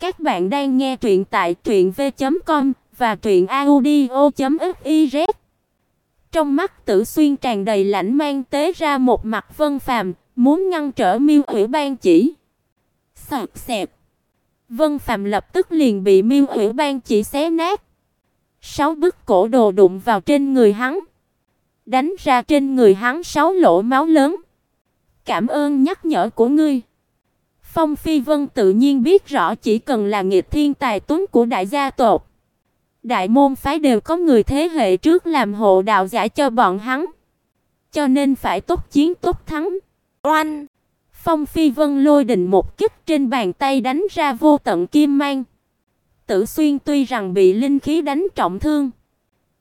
Các bạn đang nghe truyện tại truyệnv.com và truyệnaudio.fiz. Trong mắt Tử Xuyên tràn đầy lãnh mang tế ra một mặt Vân Phàm, muốn ngăn trở Miêu Ủy Ban chỉ. Sọt xẹp. Vân Phàm lập tức liền bị Miêu Ủy Ban chỉ xé nát. Sáu bức cổ đồ đụng vào trên người hắn, đánh ra trên người hắn sáu lỗ máu lớn. Cảm ơn nhắc nhở của ngươi. Phong Phi Vân tự nhiên biết rõ chỉ cần là nghịch thiên tài tuấn của đại gia tộc, đại môn phái đều có người thế hệ trước làm hộ đạo giả cho bọn hắn, cho nên phải tốt chiến tốt thắng. Oanh! Phong Phi Vân lôi đình một kích trên bàn tay đánh ra vô tận kim mang. Tử Xuyên tuy rằng bị linh khí đánh trọng thương,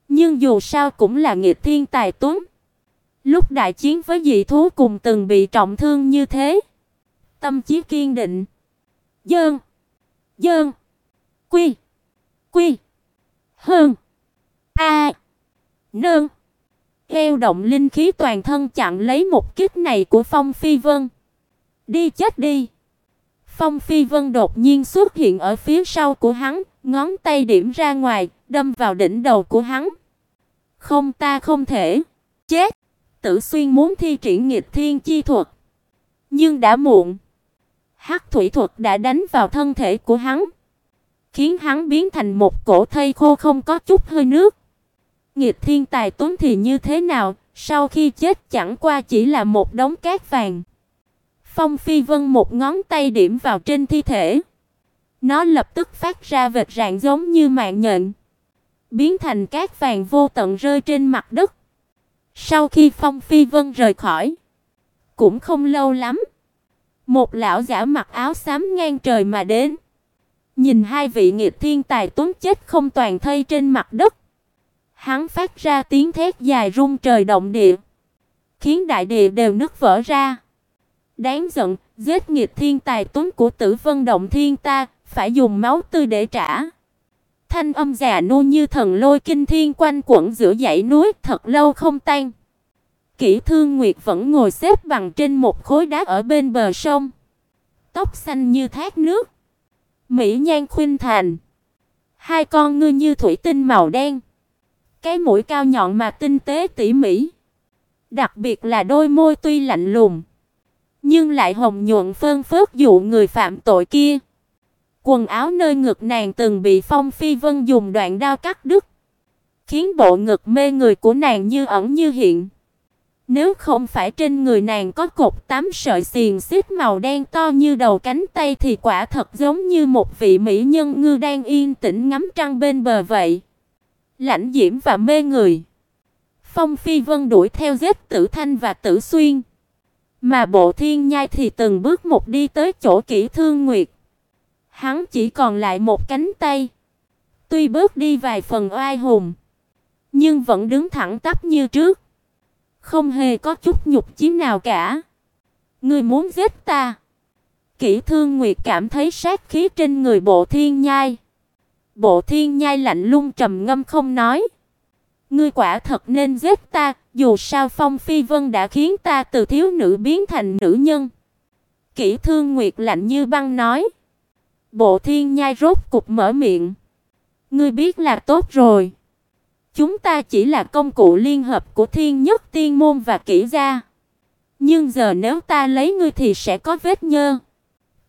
nhưng dù sao cũng là nghịch thiên tài tuấn. Lúc đại chiến với dị thú cùng từng bị trọng thương như thế, tâm chí kiên định. Dơn, dơn, quy, quy, hơn, a, nương. Eo động linh khí toàn thân chặn lấy một kích này của Phong Phi Vân. Đi chết đi. Phong Phi Vân đột nhiên xuất hiện ở phía sau của hắn, ngón tay điểm ra ngoài, đâm vào đỉnh đầu của hắn. Không ta không thể. Chết. Tử Xuyên muốn thi triển nghịch thiên chi thuật, nhưng đã muộn. Hắc thủy thuật đã đánh vào thân thể của hắn, khiến hắn biến thành một cổ thây khô không có chút hơi nước. nghiệt thiên tài tuấn thì như thế nào, sau khi chết chẳng qua chỉ là một đống cát vàng. Phong Phi Vân một ngón tay điểm vào trên thi thể. Nó lập tức phát ra vệt rạng giống như mạng nhện, biến thành cát vàng vô tận rơi trên mặt đất. Sau khi Phong Phi Vân rời khỏi, cũng không lâu lắm, một lão giả mặc áo xám ngang trời mà đến. Nhìn hai vị nghiệt thiên tài tốn chết không toàn thây trên mặt đất, hắn phát ra tiếng thét dài rung trời động địa, khiến đại địa đều nứt vỡ ra. Đáng giận, giết nghiệt thiên tài tốn của Tử Vân Động Thiên ta, phải dùng máu tươi để trả. Thanh âm già nua như thần lôi kinh thiên quanh quẩn giữa dãy núi, thật lâu không tan. Kỷ Thương Nguyệt vẫn ngồi xếp bằng trên một khối đá ở bên bờ sông. Tóc xanh như thác nước, mỹ nhan khuynh thành. Hai con ngươi như thủy tinh màu đen. Cái mũi cao nhọn mà tinh tế tỉ mỉ. Đặc biệt là đôi môi tuy lạnh lùng, nhưng lại hồng nhuận phơn phớt dụ người phạm tội kia. Quần áo nơi ngực nàng từng bị Phong Phi Vân dùng đoạn đao cắt đứt, khiến bộ ngực mê người của nàng như ẩn như hiện. Nếu không phải trên người nàng có cột tám sợi xiềng xích màu đen to như đầu cánh tay thì quả thật giống như một vị mỹ nhân ngư đang yên tĩnh ngắm trăng bên bờ vậy. Lãnh diễm và mê người. Phong Phi Vân đuổi theo giết Tử Thanh và Tử Xuyên, mà Bộ Thiên Nhai thì từng bước một đi tới chỗ Kỷ Thương Nguyệt. Hắn chỉ còn lại một cánh tay. Tuy bước đi vài phần oai hùng, nhưng vẫn đứng thẳng tắp như trước, không hề có chút nhục chí nào cả. Ngươi muốn giết ta? Kỷ Thương Nguyệt cảm thấy sát khí trên người Bộ Thiên Nhai. Bộ Thiên Nhai lạnh lùng trầm ngâm không nói. Ngươi quả thật nên giết ta, dù sao Phong Phi Vân đã khiến ta từ thiếu nữ biến thành nữ nhân. Kỷ Thương Nguyệt lạnh như băng nói. Bộ Thiên Nhai rốt cục mở miệng. Ngươi biết là tốt rồi. Chúng ta chỉ là công cụ liên hợp của Thiên Nhất Tiên môn và Kỷ gia. Nhưng giờ nếu ta lấy ngươi thì sẽ có vết nhơ.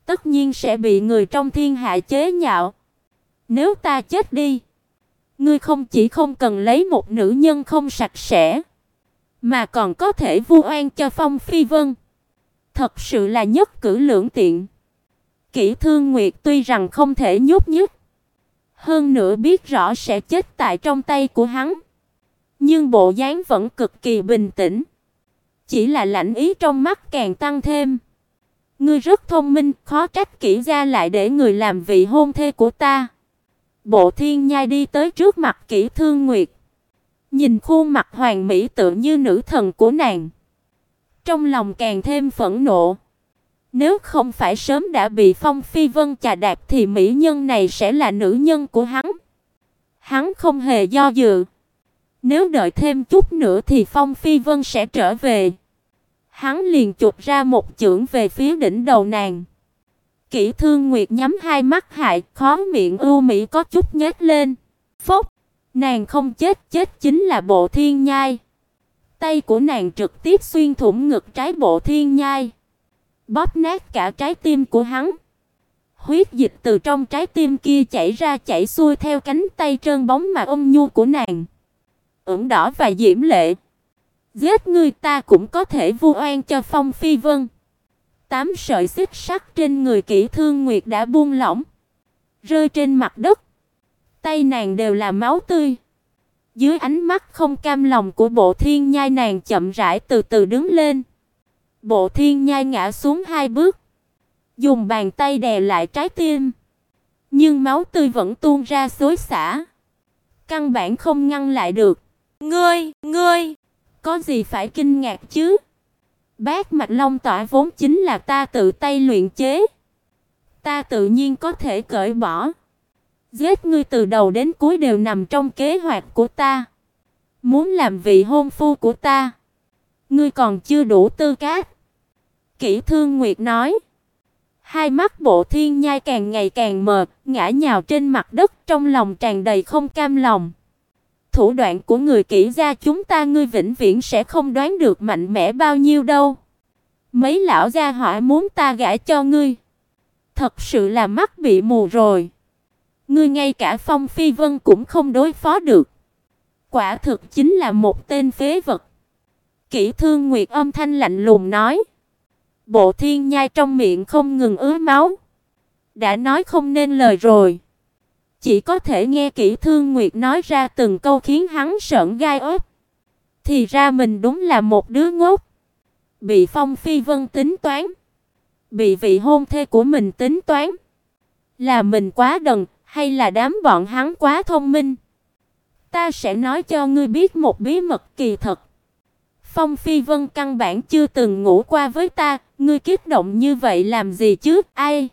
Tất nhiên sẽ bị người trong thiên hạ chế nhạo. Nếu ta chết đi, ngươi không chỉ không cần lấy một nữ nhân không sạch sẽ, mà còn có thể vu oan cho Phong Phi Vân. Thật sự là nhất cử lưỡng tiện. Kỷ Thương Nguyệt tuy rằng không thể nhúc nhích, hơn nữa biết rõ sẽ chết tại trong tay của hắn, nhưng bộ dáng vẫn cực kỳ bình tĩnh. Chỉ là lạnh ý trong mắt càng tăng thêm. Ngươi rất thông minh, khó trách kỹ gia lại để người làm vị hôn thê của ta. Bộ Thiên Nhai đi tới trước mặt Kỷ Thương Nguyệt, nhìn khuôn mặt hoàn mỹ tựa như nữ thần của nàng, trong lòng càng thêm phẫn nộ. Nếu không phải sớm đã bị Phong Phi Vân chà đạp thì mỹ nhân này sẽ là nữ nhân của hắn. Hắn không hề do dự. Nếu đợi thêm chút nữa thì Phong Phi Vân sẽ trở về. Hắn liền chụp ra một chưởng về phía đỉnh đầu nàng. Kỷ Thương Nguyệt nhắm hai mắt hại, khó miệng ưu mỹ có chút nhếch lên. Phốc, nàng không chết, chết chính là Bộ Thiên Nhai. Tay của nàng trực tiếp xuyên thủng ngực trái Bộ Thiên Nhai, bóp nát cả trái tim của hắn. Huyết dịch từ trong trái tim kia chảy ra chảy xuôi theo cánh tay trơn bóng mà ôm nhu của nàng. Ửng đỏ và diễm lệ. Giết người ta cũng có thể vu oan cho Phong Phi Vân. Tám sợi xích sắt trên người kỹ Thương Nguyệt đã buông lỏng, rơi trên mặt đất. Tay nàng đều là máu tươi. Dưới ánh mắt không cam lòng của Bộ Thiên Nhai nàng chậm rãi từ từ đứng lên. Bộ Thiên Nhai ngã xuống hai bước, dùng bàn tay đè lại trái tim, nhưng máu tươi vẫn tuôn ra xối xả, căn bản không ngăn lại được. "Ngươi, ngươi, có gì phải kinh ngạc chứ?" Bát mạch long tỏa vốn chính là ta tự tay luyện chế. Ta tự nhiên có thể cởi bỏ. Giết ngươi từ đầu đến cuối đều nằm trong kế hoạch của ta. Muốn làm vị hôn phu của ta, ngươi còn chưa đủ tư cách. Kỷ Thương Nguyệt nói. Hai mắt Bộ Thiên Nhai càng ngày càng mờ, ngã nhào trên mặt đất, trong lòng tràn đầy không cam lòng. Thủ đoạn của người kỹ gia chúng ta ngươi vĩnh viễn sẽ không đoán được mạnh mẽ bao nhiêu đâu. Mấy lão gia hỏa muốn ta gả cho ngươi, thật sự là mắt bị mù rồi. Ngươi ngay cả Phong Phi Vân cũng không đối phó được. Quả thực chính là một tên phế vật. Kỷ Thương Nguyệt âm thanh lạnh lùng nói. Bộ Thiên Nhai trong miệng không ngừng ứa máu. Đã nói không nên lời rồi. Chỉ có thể nghe Kỷ Thương Nguyệt nói ra từng câu khiến hắn sởn gai ốc. Thì ra mình đúng là một đứa ngốc. Bị Phong Phi Vân tính toán. Bị vị hôn thê của mình tính toán. Là mình quá đần hay là đám bọn hắn quá thông minh? Ta sẽ nói cho ngươi biết một bí mật kỳ thật. Phong Phi Vân căn bản chưa từng ngủ qua với ta, ngươi kích động như vậy làm gì chứ? Ai?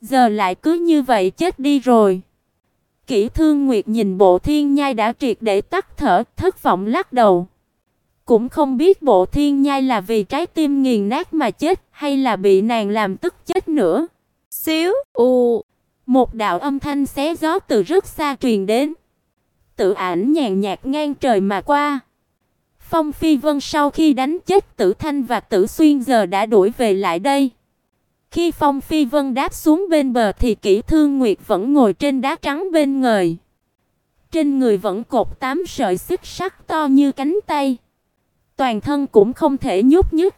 Giờ lại cứ như vậy chết đi rồi. Kỷ Thương Nguyệt nhìn Bộ Thiên Nhai đã triệt để tắt thở, thất vọng lắc đầu. Cũng không biết Bộ Thiên Nhai là vì trái tim nghiền nát mà chết hay là bị nàng làm tức chết nữa. Xíu, u, một đạo âm thanh xé gió từ rất xa truyền đến. Tự ảnh nhàn nhạt ngang trời mà qua. Phong Phi Vân sau khi đánh chết Tử Thanh và Tử Xuyên giờ đã đuổi về lại đây. Khi Phong Phi Vân đáp xuống bên bờ thì Kỷ Thương Nguyệt vẫn ngồi trên đá trắng bên người. Trên người vẫn cột tám sợi xích sắt to như cánh tay. Toàn thân cũng không thể nhúc nhích.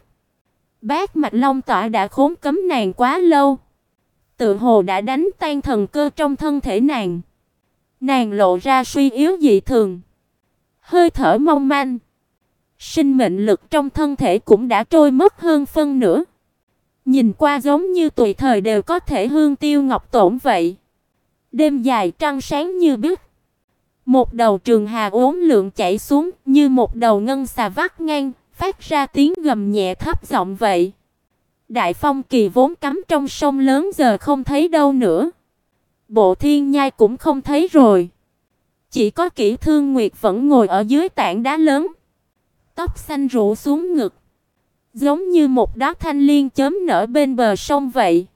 Bác Mạch Long tỏa đã khốn cấm nàng quá lâu. Tự hồ đã đánh tan thần cơ trong thân thể nàng. Nàng lộ ra suy yếu dị thường. Hơi thở mong manh. Sinh mệnh lực trong thân thể cũng đã trôi mất hơn phân nửa. Nhìn qua giống như tùy thời đều có thể hương tiêu ngọc tổn vậy. Đêm dài trăng sáng như biết. Một đầu trường hà uốn lượn chảy xuống như một đầu ngân xà vắt ngang, phát ra tiếng gầm nhẹ thấp giọng vậy. Đại phong kỳ vốn cắm trong sông lớn giờ không thấy đâu nữa. Bộ thiên nhai cũng không thấy rồi. Chỉ có kỹ thương nguyệt vẫn ngồi ở dưới tảng đá lớn. Tóc xanh rủ xuống ngực. Giống như một đóa thanh liên chớm nở bên bờ sông vậy.